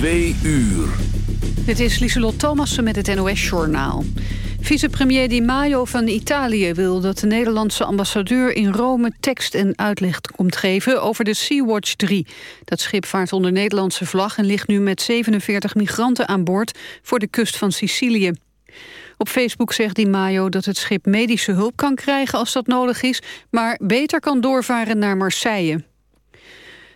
Twee uur. Dit is Lieselot Thomassen met het NOS-journaal. Vicepremier Di Maio van Italië wil dat de Nederlandse ambassadeur in Rome tekst en uitleg komt geven over de Sea-Watch 3. Dat schip vaart onder Nederlandse vlag en ligt nu met 47 migranten aan boord voor de kust van Sicilië. Op Facebook zegt Di Maio dat het schip medische hulp kan krijgen als dat nodig is, maar beter kan doorvaren naar Marseille.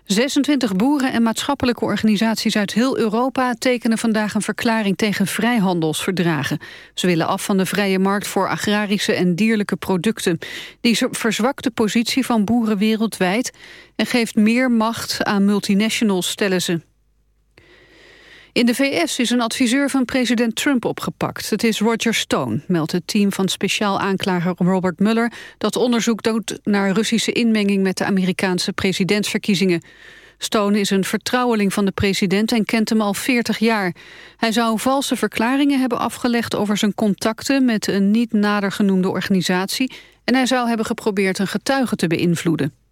26 boeren en maatschappelijke organisaties uit heel Europa tekenen vandaag een verklaring tegen vrijhandelsverdragen. Ze willen af van de vrije markt voor agrarische en dierlijke producten. Die verzwakt de positie van boeren wereldwijd en geeft meer macht aan multinationals, stellen ze. In de VS is een adviseur van president Trump opgepakt. Het is Roger Stone, meldt het team van speciaal aanklager Robert Mueller... dat onderzoek doet naar Russische inmenging met de Amerikaanse presidentsverkiezingen. Stone is een vertrouweling van de president en kent hem al 40 jaar. Hij zou valse verklaringen hebben afgelegd over zijn contacten... met een niet nader genoemde organisatie... en hij zou hebben geprobeerd een getuige te beïnvloeden.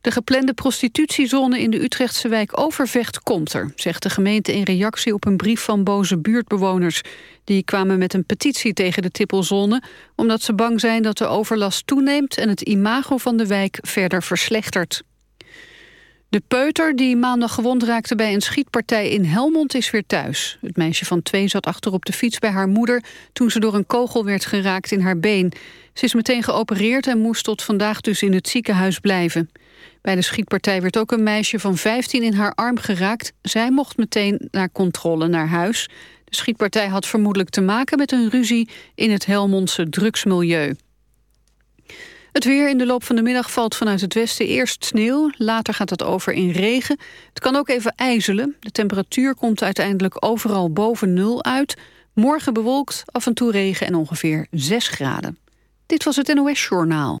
De geplande prostitutiezone in de Utrechtse wijk Overvecht komt er, zegt de gemeente in reactie op een brief van boze buurtbewoners. Die kwamen met een petitie tegen de tippelzone, omdat ze bang zijn dat de overlast toeneemt en het imago van de wijk verder verslechtert. De peuter die maandag gewond raakte bij een schietpartij in Helmond is weer thuis. Het meisje van twee zat achter op de fiets bij haar moeder... toen ze door een kogel werd geraakt in haar been. Ze is meteen geopereerd en moest tot vandaag dus in het ziekenhuis blijven. Bij de schietpartij werd ook een meisje van 15 in haar arm geraakt. Zij mocht meteen naar controle naar huis. De schietpartij had vermoedelijk te maken met een ruzie in het Helmondse drugsmilieu. Het weer in de loop van de middag valt vanuit het westen eerst sneeuw. Later gaat het over in regen. Het kan ook even ijzelen. De temperatuur komt uiteindelijk overal boven nul uit. Morgen bewolkt, af en toe regen en ongeveer 6 graden. Dit was het NOS Journaal.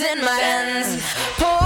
in my hands. Pour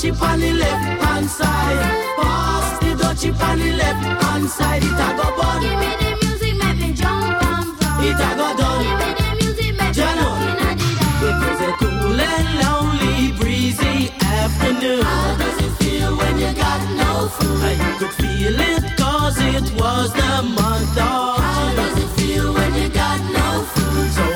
Dutchie on the left hand side. Pass the dutchie on the left hand side. It a go bun. give me the music make me jump and from. It a go done. Give me the music make me rock in the It was a cool and lonely, breezy afternoon. How does it feel when you got no food? I could feel it cause it was the month of How does it feel when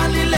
Wally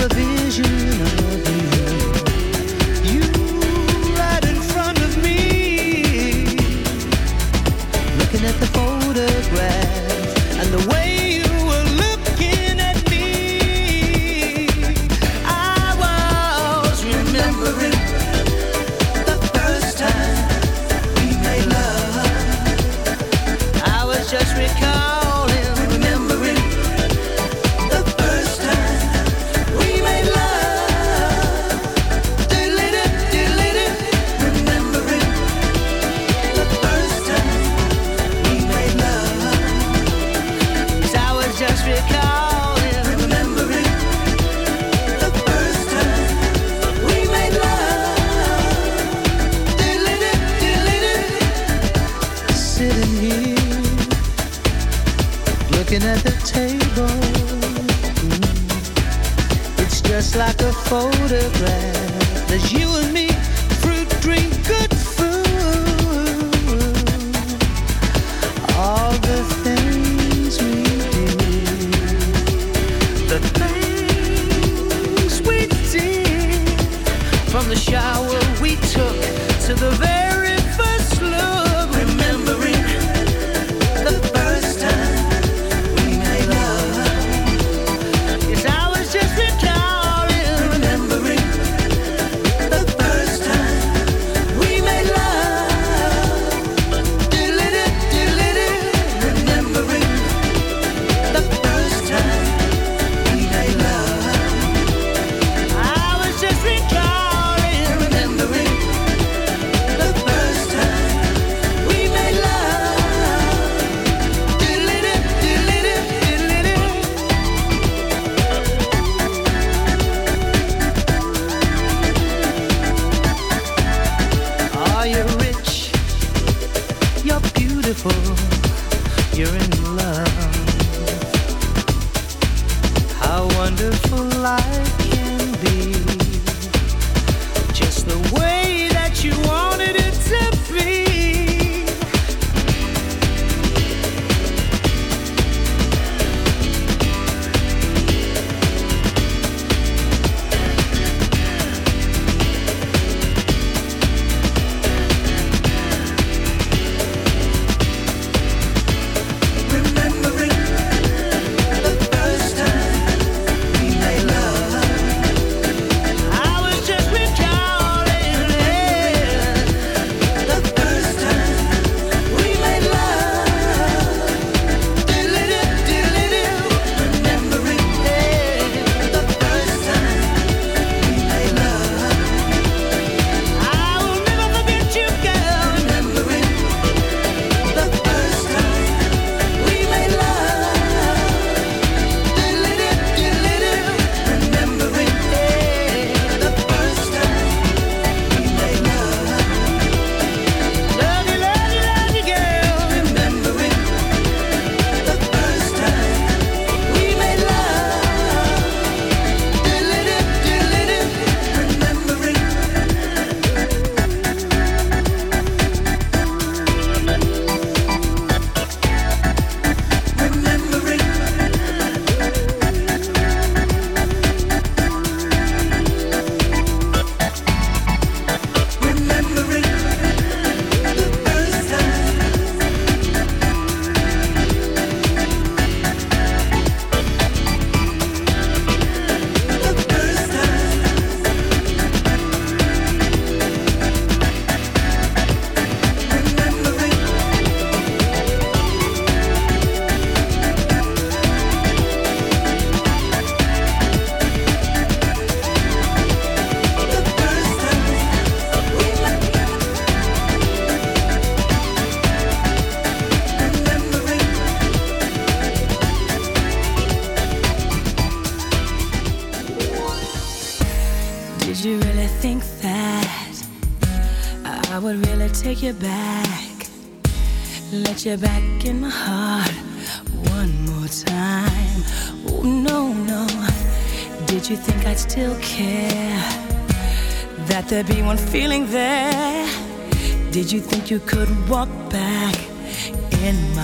a vision of you. feeling there? Did you think you could walk back in my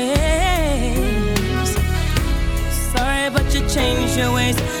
change your ways.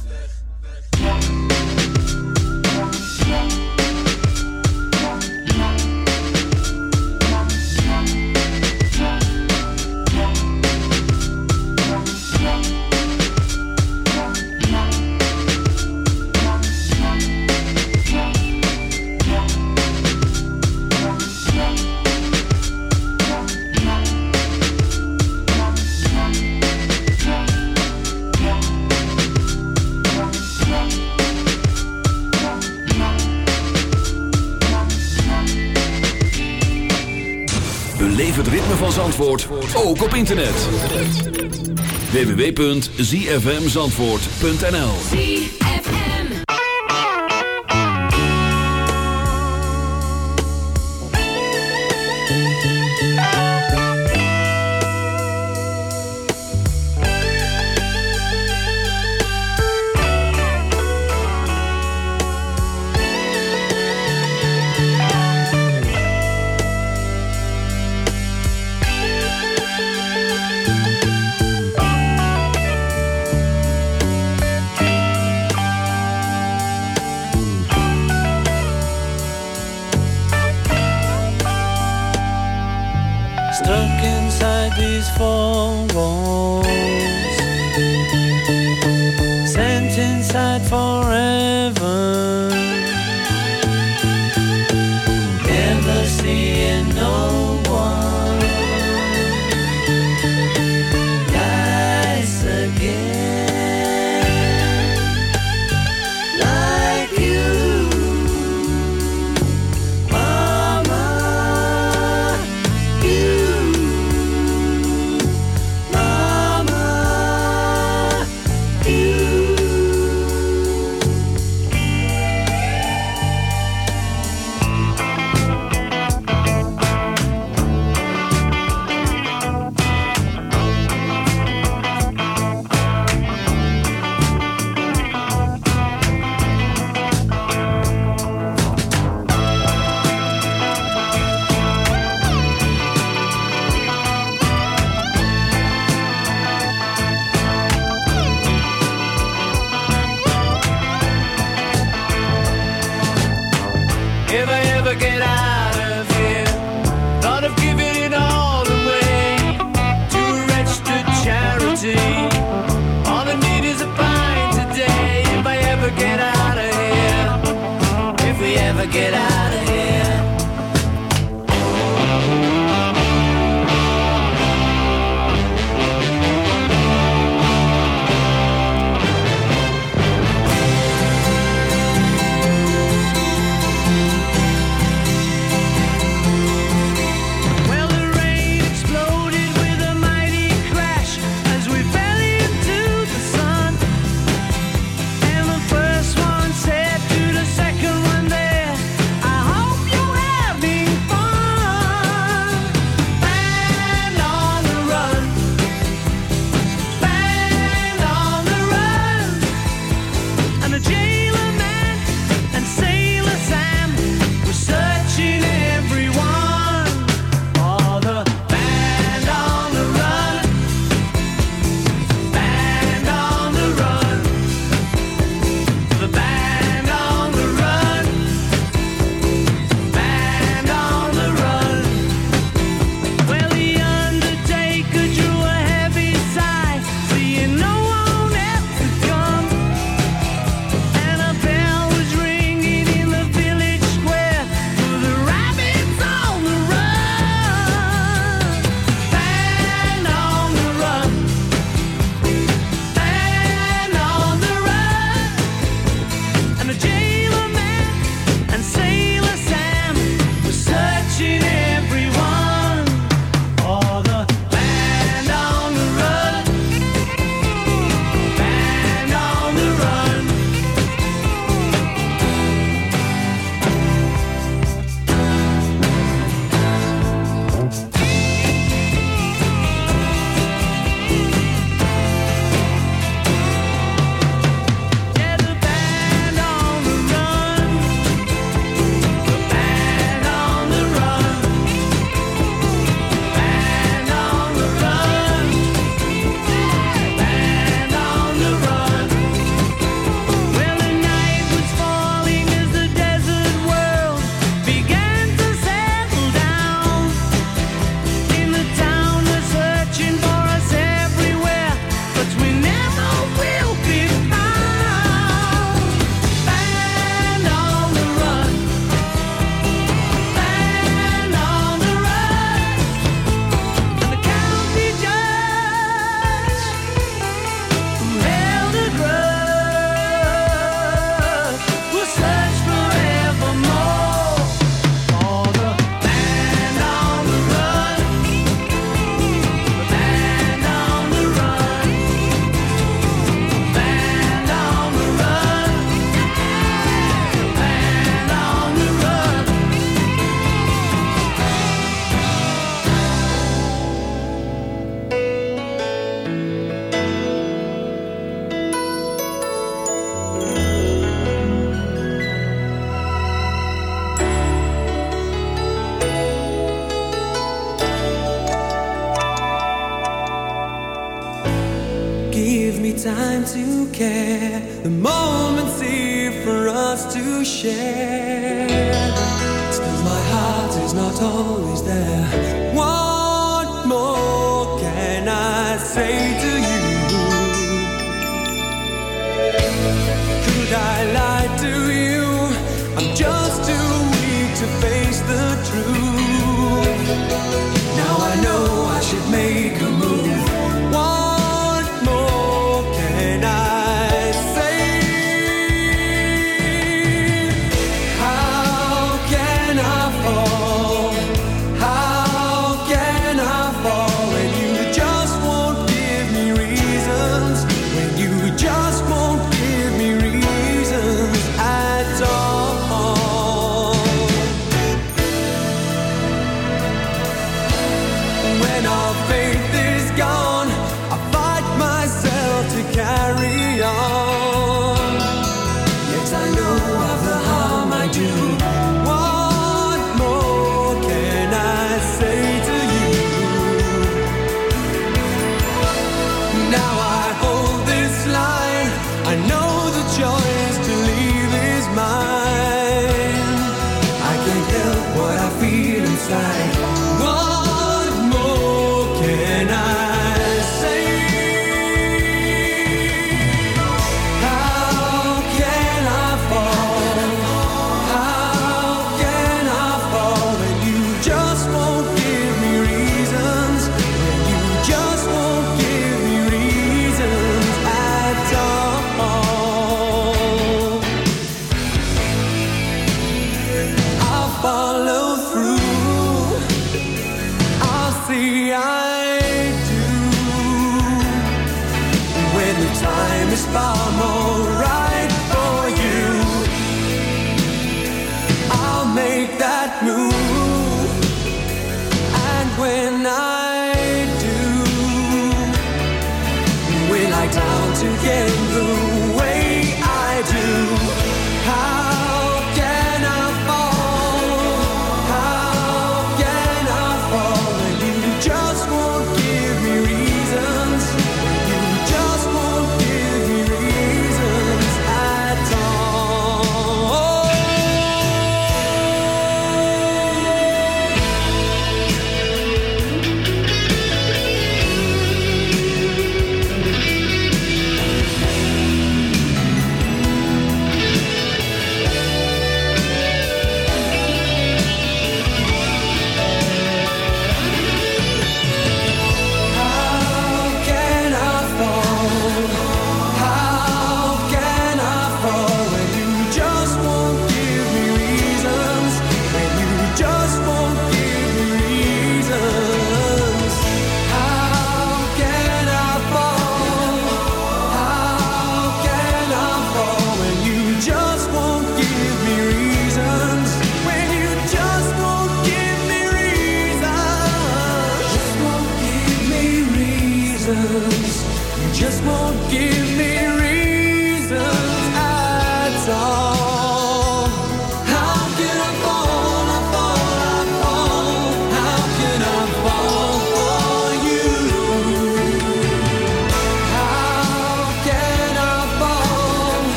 www.zfmzandvoort.nl 谢。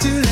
To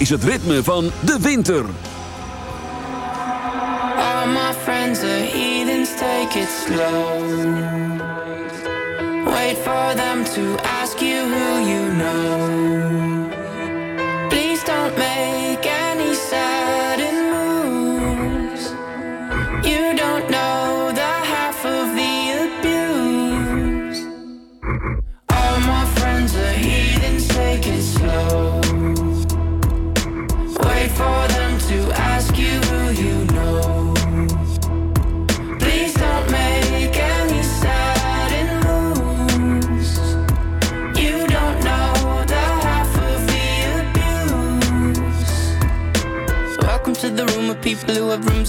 is het ritme van de winter. Wait for them to ask you who you know.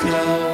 Slow.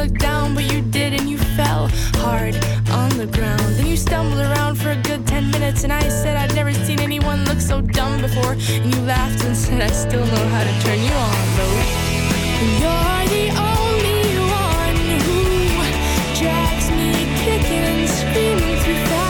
looked down, but you did, and you fell hard on the ground. Then you stumbled around for a good ten minutes, and I said I'd never seen anyone look so dumb before. And you laughed and said, I still know how to turn you on, though. You're the only one who drags me kicking and screaming through that.